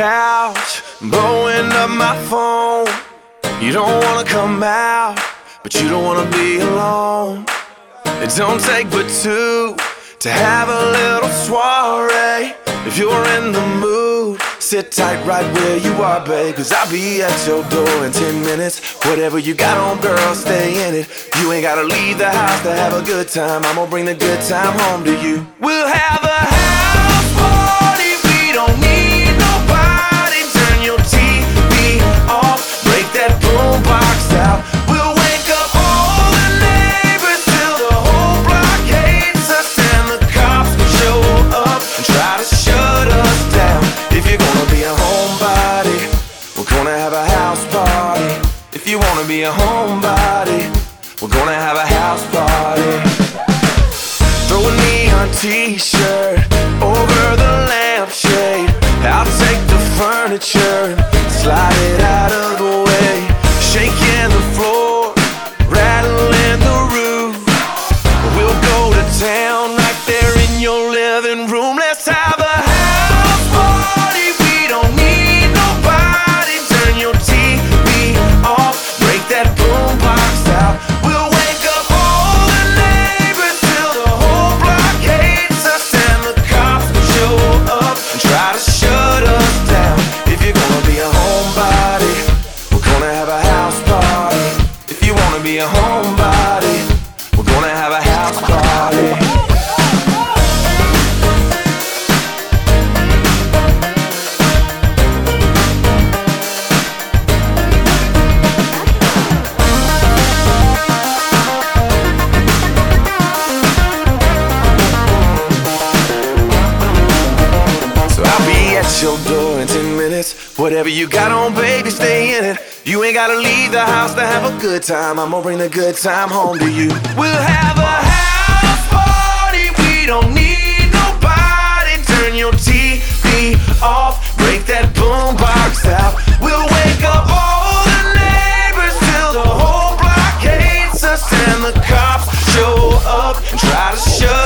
couch, blowing up my phone. You don't wanna come out, but you don't wanna be alone. It don't take but two to have a little soiree. If you're in the mood, sit tight right where you are, babe. Cause I'll be at your door in 10 minutes. Whatever you got on, girl, stay in it. You ain't gotta leave the house to have a good time. I'm gonna bring the good time home to you. You wanna be a homebody, we're gonna have a house party. Throw a neon t-shirt over the lampshade. I'll take the furniture slide it out of the way. Shaking the floor, rattling the roof. We'll go to town right there in your living room. Let's have a house your door in 10 minutes. Whatever you got on, baby, stay in it. You ain't gotta leave the house to have a good time. I'm gonna bring the good time home to you. We'll have a house party. We don't need nobody. Turn your TV off. Break that boombox out. We'll wake up all the neighbors till the whole block hates us. And the cops show up and try to shut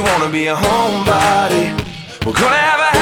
wanna be a homebody, we're gonna have